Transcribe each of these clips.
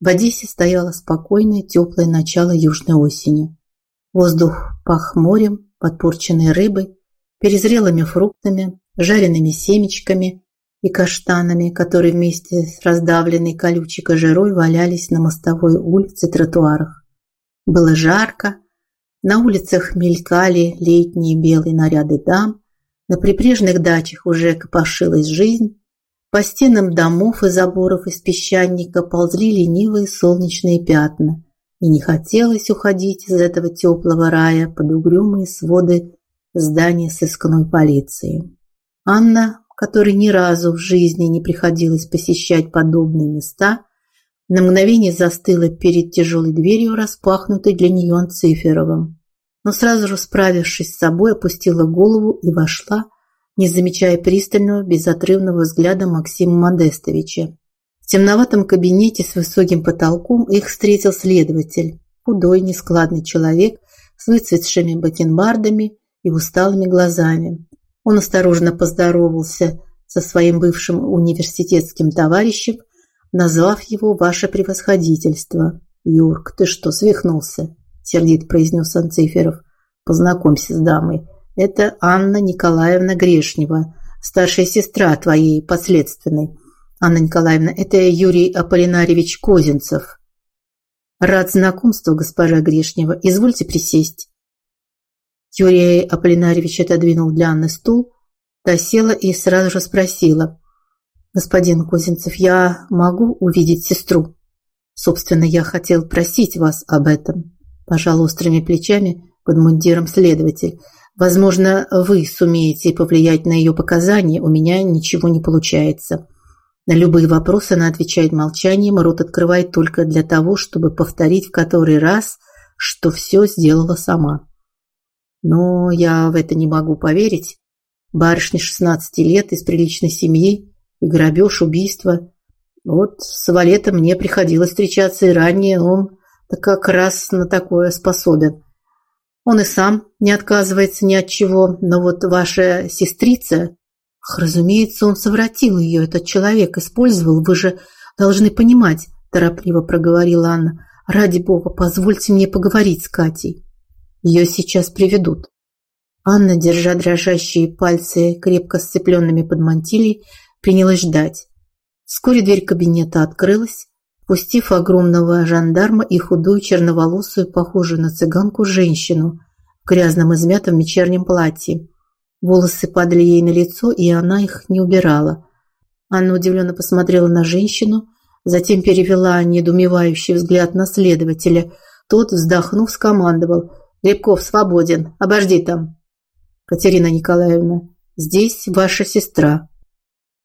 В Одессе стояло спокойное, теплое начало южной осени. Воздух пах морем, подпорченной рыбой, перезрелыми фруктами, жареными семечками и каштанами, которые вместе с раздавленной колючей кожурой валялись на мостовой улице тротуарах. Было жарко, на улицах мелькали летние белые наряды дам, на прибрежных дачах уже копошилась жизнь, по стенам домов и заборов из песчаника ползли ленивые солнечные пятна, и не хотелось уходить из этого теплого рая под угрюмые своды здания сыскной полиции. Анна, которой ни разу в жизни не приходилось посещать подобные места, на мгновение застыла перед тяжелой дверью, распахнутой для нее Анциферовым. Но сразу же, справившись с собой, опустила голову и вошла, не замечая пристального, безотрывного взгляда Максима Модестовича. В темноватом кабинете с высоким потолком их встретил следователь, худой, нескладный человек с выцветшими бакенбардами и усталыми глазами. Он осторожно поздоровался со своим бывшим университетским товарищем, назвав его «Ваше превосходительство». «Юрк, ты что, свихнулся?» – сердит произнес Анциферов. «Познакомься с дамой. Это Анна Николаевна Грешнева, старшая сестра твоей подследственной. Анна Николаевна, это Юрий Аполлинарьевич Козинцев. Рад знакомству, госпожа Грешнева. Извольте присесть. Юрий Аполлинарьевич отодвинул для Анны стул, та села и сразу же спросила. «Господин Козинцев, я могу увидеть сестру?» «Собственно, я хотел просить вас об этом», – пожал острыми плечами под мундиром следователь. «Возможно, вы сумеете повлиять на ее показания, у меня ничего не получается». На любые вопросы она отвечает молчанием, рот открывает только для того, чтобы повторить в который раз, что все сделала сама. Но я в это не могу поверить. Барышня 16 лет из приличной семьи, и грабеж, убийство. Вот с Валетом мне приходилось встречаться и ранее, он как раз на такое способен. Он и сам не отказывается ни от чего, но вот ваша сестрица... Ах, разумеется, он совратил ее, этот человек использовал, вы же должны понимать, торопливо проговорила Анна. Ради бога, позвольте мне поговорить с Катей. Ее сейчас приведут. Анна, держа дрожащие пальцы, крепко сцепленными под мантилей, принялась ждать. Вскоре дверь кабинета открылась, пустив огромного жандарма и худую черноволосую, похожую на цыганку, женщину в грязном измятом вечернем платье. Волосы падали ей на лицо, и она их не убирала. Анна удивленно посмотрела на женщину, затем перевела недоумевающий взгляд на следователя. Тот, вздохнув, скомандовал – Рябков свободен. Обожди там. Катерина Николаевна, здесь ваша сестра.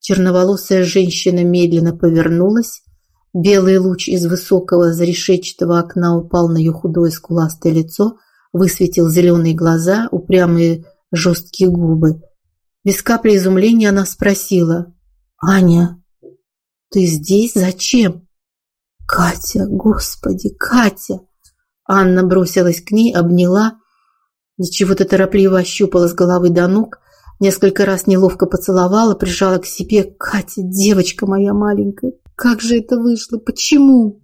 Черноволосая женщина медленно повернулась. Белый луч из высокого зарешетчатого окна упал на ее худое скуластое лицо, высветил зеленые глаза, упрямые жесткие губы. Без капли изумления она спросила. «Аня, ты здесь? Зачем?» «Катя, господи, Катя!» Анна бросилась к ней, обняла, чего-то торопливо ощупала с головы до ног, несколько раз неловко поцеловала, прижала к себе. «Катя, девочка моя маленькая, как же это вышло? Почему?»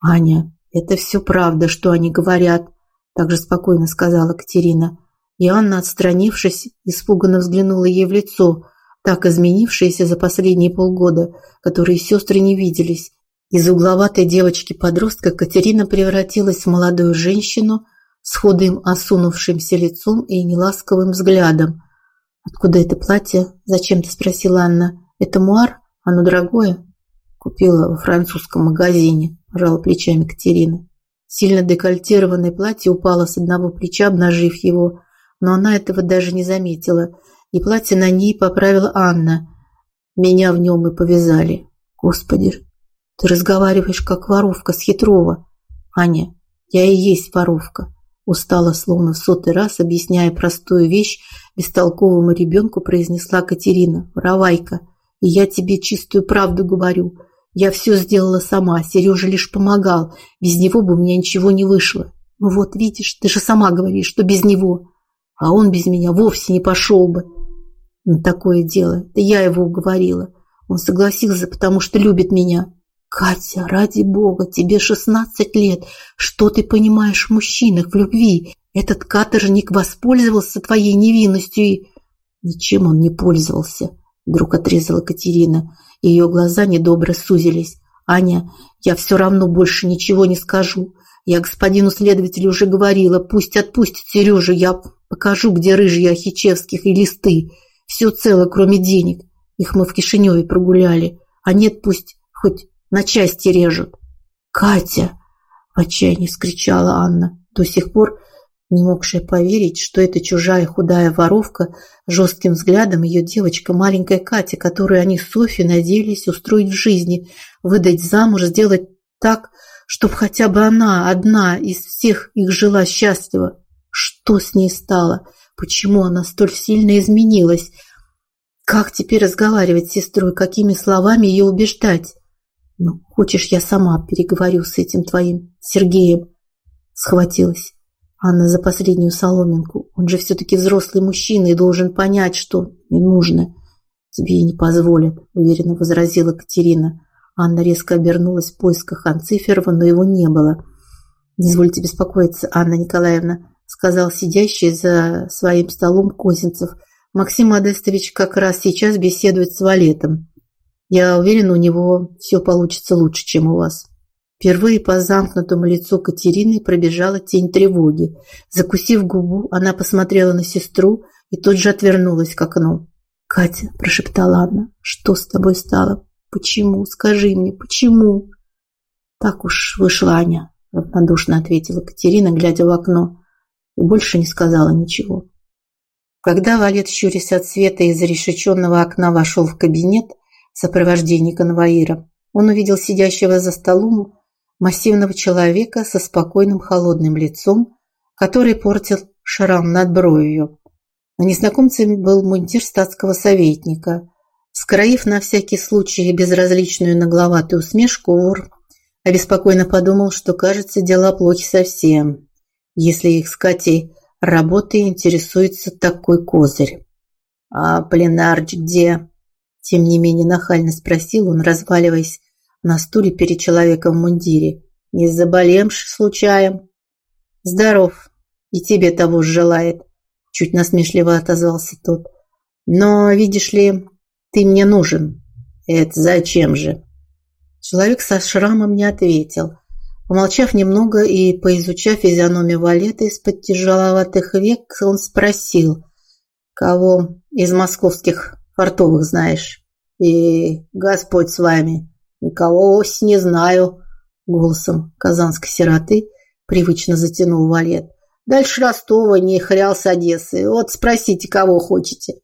«Аня, это все правда, что они говорят», – также спокойно сказала Катерина. И Анна, отстранившись, испуганно взглянула ей в лицо, так изменившееся за последние полгода, которые сестры не виделись, из угловатой девочки-подростка Катерина превратилась в молодую женщину с худым осунувшимся лицом и неласковым взглядом. «Откуда это платье?» – зачем-то спросила Анна. «Это муар? Оно дорогое?» «Купила во французском магазине», – пожала плечами Катерина. Сильно декольтированное платье упало с одного плеча, обнажив его, но она этого даже не заметила, и платье на ней поправила Анна. Меня в нем и повязали. Господи, ты разговариваешь как воровка с хитрого. Аня, я и есть воровка. Устала, словно в сотый раз, объясняя простую вещь, бестолковому ребенку произнесла Катерина. Воровайка, и я тебе чистую правду говорю. Я все сделала сама, Сережа лишь помогал. Без него бы у меня ничего не вышло. Ну вот, видишь, ты же сама говоришь, что без него. А он без меня вовсе не пошел бы. На такое дело. Да я его уговорила. Он согласился, потому что любит меня. Катя, ради бога, тебе шестнадцать лет. Что ты понимаешь в мужчинах, в любви? Этот каторжник воспользовался твоей невинностью и... Ничем он не пользовался, вдруг отрезала Катерина. Ее глаза недобро сузились. Аня, я все равно больше ничего не скажу. Я господину следователю уже говорила, пусть отпустит Сережу, я покажу, где рыжие Ахичевских и листы. Все цело, кроме денег. Их мы в Кишиневе прогуляли. А нет, пусть хоть на части режут. «Катя!» – в отчаянии вскричала Анна, до сих пор не могшая поверить, что эта чужая худая воровка жестким взглядом ее девочка, маленькая Катя, которую они с Софьей надеялись устроить в жизни, выдать замуж, сделать так, чтобы хотя бы она, одна из всех их жила счастливо. Что с ней стало? Почему она столь сильно изменилась? Как теперь разговаривать с сестрой, какими словами ее убеждать? Ну, хочешь, я сама переговорю с этим твоим Сергеем? Схватилась Анна за последнюю соломинку. Он же все-таки взрослый мужчина и должен понять, что не нужно. Тебе и не позволят, уверенно возразила Катерина. Анна резко обернулась в поисках Анциферова, но его не было. «Не извольте беспокоиться, Анна Николаевна», сказал сидящий за своим столом Козинцев. «Максим Модестович как раз сейчас беседует с Валетом. Я уверен, у него все получится лучше, чем у вас». Впервые по замкнутому лицу Катерины пробежала тень тревоги. Закусив губу, она посмотрела на сестру и тут же отвернулась к окну. «Катя», – прошептала Анна, – «что с тобой стало? Почему? Скажи мне, почему?» «Так уж вышла Аня», – равнодушно ответила Катерина, глядя в окно, и больше не сказала ничего. Когда Валет, щурясь от света из зарешеченного окна, вошел в кабинет в сопровождении конвоира, он увидел сидящего за столом массивного человека со спокойным холодным лицом, который портил шрам над бровью. На незнакомце был мундир статского советника. Скроив на всякий случай безразличную нагловатую усмешку, вор обеспокоенно подумал, что, кажется, дела плохи совсем, если их с Катей работой интересуется такой козырь. «А пленарч где?» Тем не менее нахально спросил он, разваливаясь на стуле перед человеком в мундире. «Не заболемшь случаем?» «Здоров, и тебе того же желает», – чуть насмешливо отозвался тот. «Но, видишь ли, ты мне нужен». «Это зачем же?» Человек со шрамом не ответил. Помолчав немного и поизучав физиономию Валета из-под тяжеловатых век, он спросил, «Кого из московских фартовых знаешь?» «И Господь с вами». «Никого вовсе не знаю», – голосом казанской сироты привычно затянул Валет. «Дальше Ростова, не хрял с Одессы. Вот спросите, кого хотите».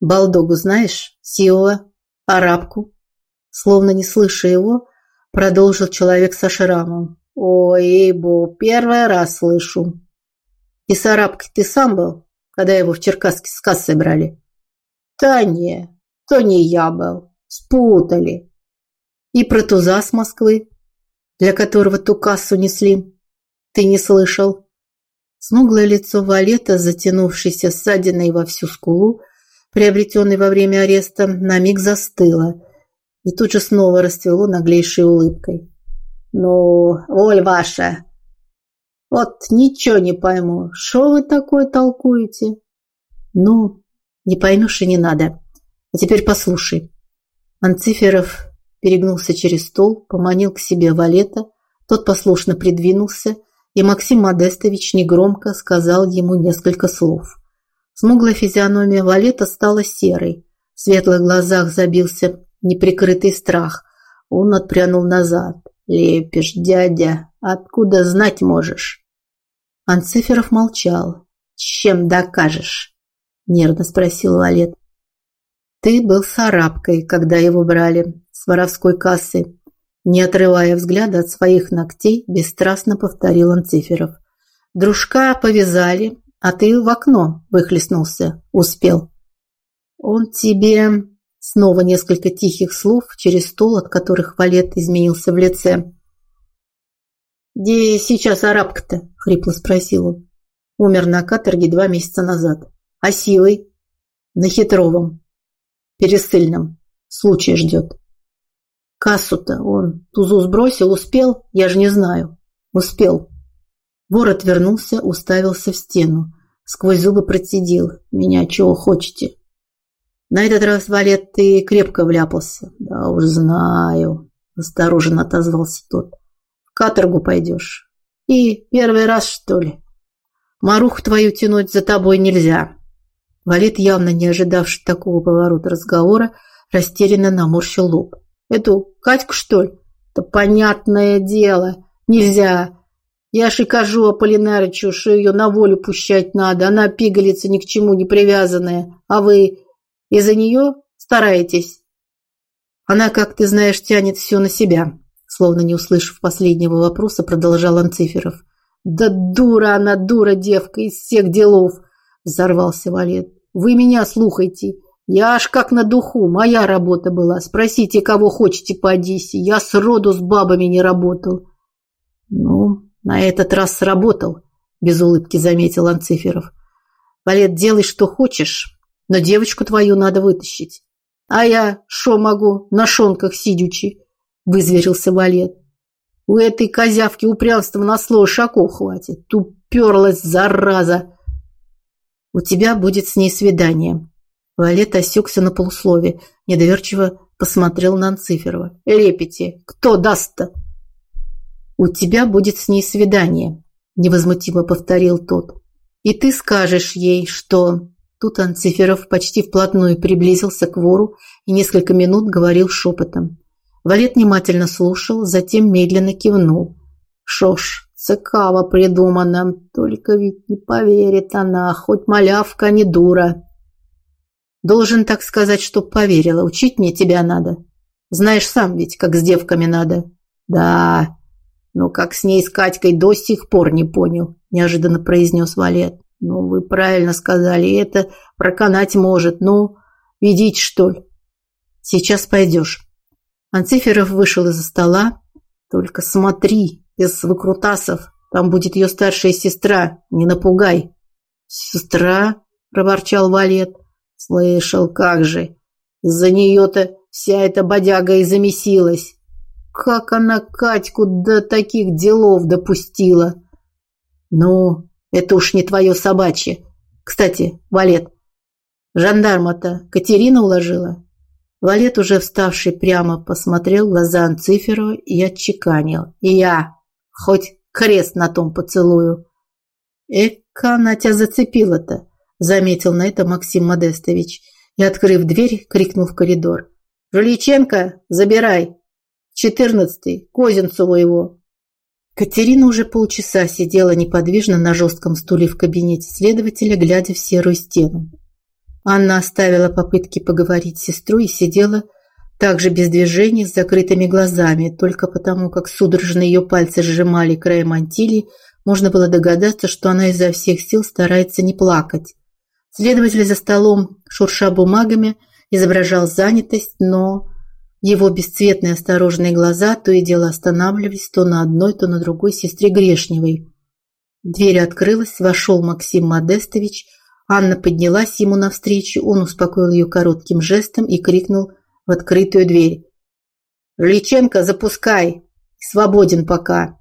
«Балдогу знаешь? Сиова? Арабку?» Словно не слыша его, продолжил человек со шрамом. «Ой, ейбо, первый раз слышу». «И с арабкой ты сам был, когда его в Черкасске с кассой брали?» «Да не, то не я был. Спутали». И про туза с Москвы, для которого ту кассу несли. Ты не слышал? Смуглое лицо Валета, затянувшееся ссадиной во всю скулу, приобретенной во время ареста, на миг застыло и тут же снова расцвело наглейшей улыбкой. «Ну, воль ваша! Вот ничего не пойму, что вы такое толкуете?» «Ну, не поймешь и не надо. А теперь послушай». Анциферов перегнулся через стол, поманил к себе валета, тот послушно придвинулся, и Максим Модестович негромко сказал ему несколько слов. Смуглая физиономия валета стала серой, в светлых глазах забился неприкрытый страх. Он отпрянул назад. «Лепишь, дядя, откуда знать можешь?» Анциферов молчал. «Чем докажешь?» – нервно спросил Валет. «Ты был с арабкой, когда его брали с воровской кассы. Не отрывая взгляда от своих ногтей, бесстрастно повторил он Циферов. Дружка повязали, а ты в окно выхлестнулся. Успел. Он тебе... Снова несколько тихих слов через стол, от которых Валет изменился в лице. «Где сейчас арабка-то?» – хрипло спросил он. Умер на каторге два месяца назад. А силой? На хитровом. Пересыльном. Случай ждет. Кассу-то он тузу сбросил, успел? Я же не знаю. Успел. Вор отвернулся, уставился в стену. Сквозь зубы процедил. Меня чего хочете? На этот раз, Валет, ты крепко вляпался. Да уж знаю. Осторожно отозвался тот. В каторгу пойдешь. И первый раз, что ли? Марух твою тянуть за тобой нельзя. Валет, явно не ожидавший такого поворота разговора, растерянно наморщил лоб. Эту Катьку, что ли? Да понятное дело. Нельзя. Я ж и кажу Аполлинарычу, что ее на волю пущать надо. Она пигалица ни к чему не привязанная. А вы из-за нее стараетесь? Она, как ты знаешь, тянет все на себя. Словно не услышав последнего вопроса, продолжал Анциферов. «Да дура она, дура девка из всех делов!» Взорвался Валет. «Вы меня слухайте. Я аж как на духу. Моя работа была. Спросите, кого хотите по Одессе. Я сроду с бабами не работал». «Ну, на этот раз сработал», без улыбки заметил Анциферов. «Валет, делай, что хочешь, но девочку твою надо вытащить». «А я шо могу, на шонках сидячи?» вызверился Валет. У этой козявки упрямства на слово шагов хватит. Туперлась, зараза. У тебя будет с ней свидание. Валет осекся на полуслове, недоверчиво посмотрел на Анциферова. Лепите, кто даст-то? У тебя будет с ней свидание, невозмутимо повторил тот. И ты скажешь ей, что... Тут Анциферов почти вплотную приблизился к вору и несколько минут говорил шепотом. Валет внимательно слушал, затем медленно кивнул. Шо ж, цикаво придумано, только ведь не поверит она, хоть малявка не дура. Должен так сказать, чтоб поверила, учить мне тебя надо. Знаешь сам ведь, как с девками надо. Да, но как с ней с Катькой до сих пор не понял, неожиданно произнес Валет. Ну, вы правильно сказали, это проканать может. Ну, ведите, что ли? Сейчас пойдешь. Анциферов вышел из-за стола. «Только смотри, без выкрутасов. Там будет ее старшая сестра. Не напугай». «Сестра?» – проворчал Валет. «Слышал, как же. Из-за нее-то вся эта бодяга и замесилась. Как она Катьку до таких делов допустила?» «Ну, это уж не твое собачье. Кстати, Валет, жандарма-то Катерина уложила?» Валет, уже вставший прямо, посмотрел глаза Анциферу и отчеканил. И я, хоть крест на том поцелую. Эка она тебя зацепила-то, заметил на это Максим Модестович и, открыв дверь, крикнул в коридор. Жуличенко, забирай. Четырнадцатый, Козинцеву его. Катерина уже полчаса сидела неподвижно на жестком стуле в кабинете следователя, глядя в серую стену. Анна оставила попытки поговорить с сестрой и сидела также без движения с закрытыми глазами. Только потому, как судорожно ее пальцы сжимали край мантилии, можно было догадаться, что она изо всех сил старается не плакать. Следователь за столом, шурша бумагами, изображал занятость, но его бесцветные осторожные глаза то и дело останавливались то на одной, то на другой сестре Грешневой. Дверь открылась, вошел Максим Модестович – Анна поднялась ему навстречу, он успокоил ее коротким жестом и крикнул в открытую дверь. «Личенко, запускай! Свободен пока!»